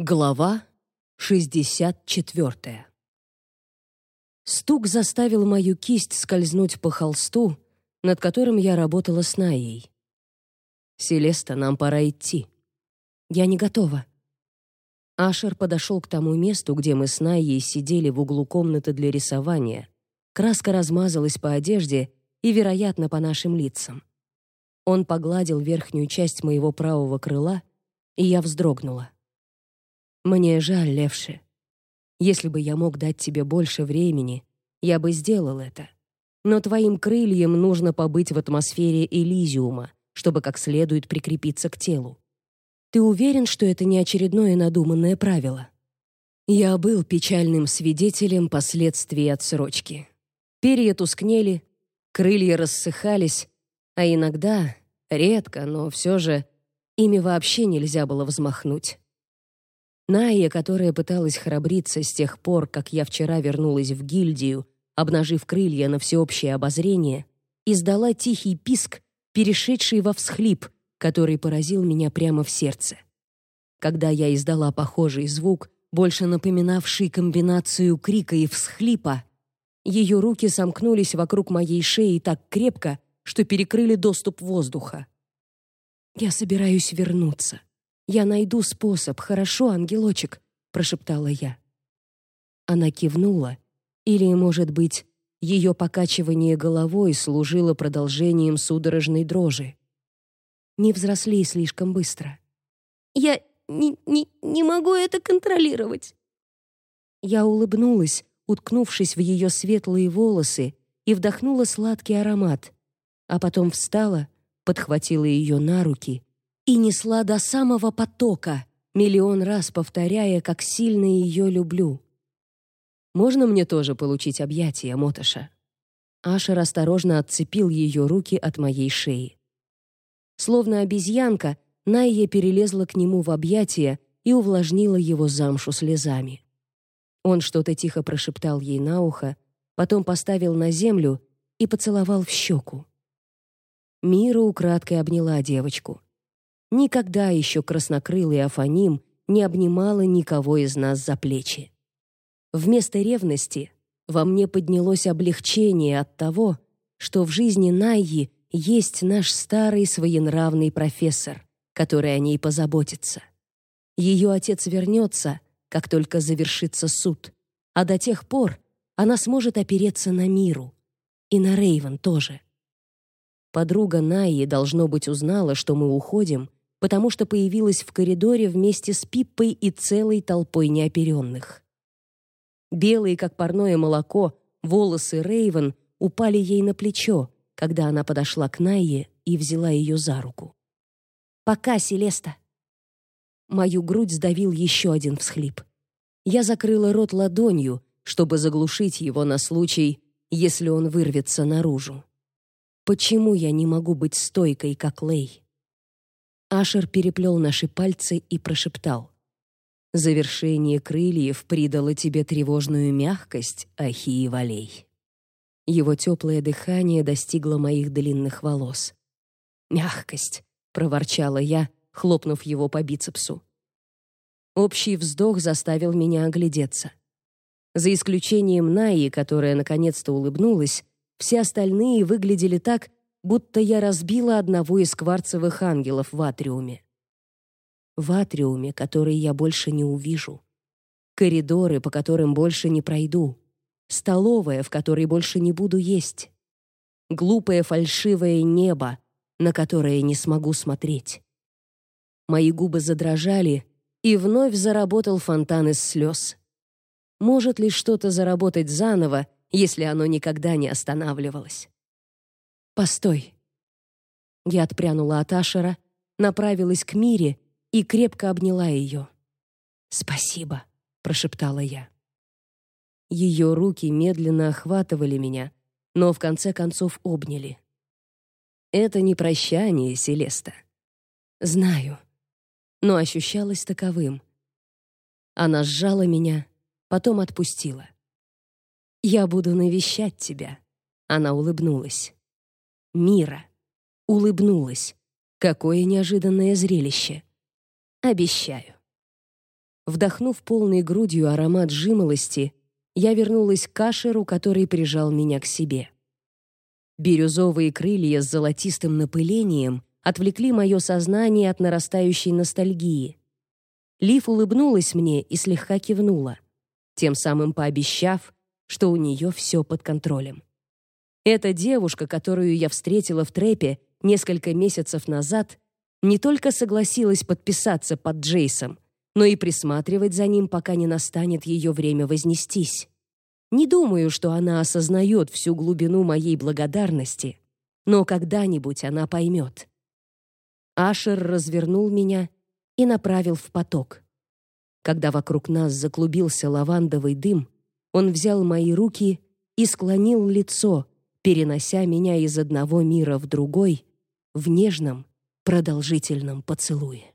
Глава 64. Стук заставил мою кисть скользнуть по холсту, над которым я работала с Наей. «Селеста, нам пора идти». «Я не готова». Ашер подошел к тому месту, где мы с Наей сидели в углу комнаты для рисования. Краска размазалась по одежде и, вероятно, по нашим лицам. Он погладил верхнюю часть моего правого крыла, и я вздрогнула. Мне жаль, Левши. Если бы я мог дать тебе больше времени, я бы сделал это. Но твоим крыльям нужно побыть в атмосфере Элизиума, чтобы как следует прикрепиться к телу. Ты уверен, что это не очередное надуманное правило? Я был печальным свидетелем последствий отсрочки. Перья тускнели, крылья рассыхались, а иногда, редко, но все же, ими вообще нельзя было взмахнуть. Найя, которая пыталась храбриться с тех пор, как я вчера вернулась в гильдию, обнажив крылья на всеобщее обозрение, издала тихий писк, перешедший во всхлип, который поразил меня прямо в сердце. Когда я издала похожий звук, больше напоминавший комбинацию крика и всхлипа, ее руки сомкнулись вокруг моей шеи так крепко, что перекрыли доступ воздуха. Я собираюсь вернуться. Я найду способ, хорошо, ангелочек, прошептала я. Она кивнула, или, может быть, ее покачивание головой служило продолжением судорожной дрожи. Не взрослей слишком быстро. Я не не не могу это контролировать. Я улыбнулась, уткнувшись в ее светлые волосы, и вдохнула сладкий аромат, а потом встала, подхватила ее на руки и несла до самого потока, миллион раз повторяя, как сильно ее люблю. Можно мне тоже получить объятия, Мотоша? Ашер осторожно отцепил ее руки от моей шеи. Словно обезьянка, Найя перелезла к нему в объятия и увлажнила его замшу слезами. Он что-то тихо прошептал ей на ухо, потом поставил на землю и поцеловал в щеку. Мира украдкой обняла девочку. Никогда еще краснокрылый Афаним не обнимала никого из нас за плечи. Вместо ревности во мне поднялось облегчение от того, что в жизни Найи есть наш старый своенравный профессор, который о ней позаботится. Ее отец вернется, как только завершится суд, а до тех пор она сможет опереться на миру. И на Рейвен тоже. Подруга Найи, должно быть, узнала, что мы уходим, потому что появилась в коридоре вместе с Пиппой и целой толпой неоперенных. Белые, как парное молоко, волосы Рейвен упали ей на плечо, когда она подошла к Найе и взяла ее за руку. «Пока, Селеста!» Мою грудь сдавил еще один всхлип. Я закрыла рот ладонью, чтобы заглушить его на случай, если он вырвется наружу. Почему я не могу быть стойкой, как Лей? Ашер переплел наши пальцы и прошептал. «Завершение крыльев придало тебе тревожную мягкость, Ахи Валей». Его теплое дыхание достигло моих длинных волос. «Мягкость», — проворчала я, хлопнув его по бицепсу. Общий вздох заставил меня оглядеться. За исключением Наи, которая наконец-то улыбнулась, все остальные выглядели так, будто я разбила одного из кварцевых ангелов в атриуме. В атриуме, который я больше не увижу. Коридоры, по которым больше не пройду. Столовая, в которой больше не буду есть. Глупое фальшивое небо, на которое не смогу смотреть. Мои губы задрожали, и вновь заработал фонтан из слез. Может ли что-то заработать заново, если оно никогда не останавливалось? Постой. Я отпрянула от Ашера, направилась к Мире и крепко обняла ее. Спасибо, прошептала я. Ее руки медленно охватывали меня, но в конце концов обняли. Это не прощание, Селеста. Знаю, но ощущалось таковым. Она сжала меня, потом отпустила. Я буду навещать тебя. Она улыбнулась мира. Улыбнулась. Какое неожиданное зрелище. Обещаю. Вдохнув полной грудью аромат жимолости, я вернулась к Кашеру, который прижал меня к себе. Бирюзовые крылья с золотистым напылением отвлекли мое сознание от нарастающей ностальгии. Лив улыбнулась мне и слегка кивнула, тем самым пообещав, что у нее все под контролем. Эта девушка, которую я встретила в трэпе несколько месяцев назад, не только согласилась подписаться под Джейсом, но и присматривать за ним, пока не настанет ее время вознестись. Не думаю, что она осознает всю глубину моей благодарности, но когда-нибудь она поймет. Ашер развернул меня и направил в поток. Когда вокруг нас заклубился лавандовый дым, он взял мои руки и склонил лицо, перенося меня из одного мира в другой в нежном, продолжительном поцелуе.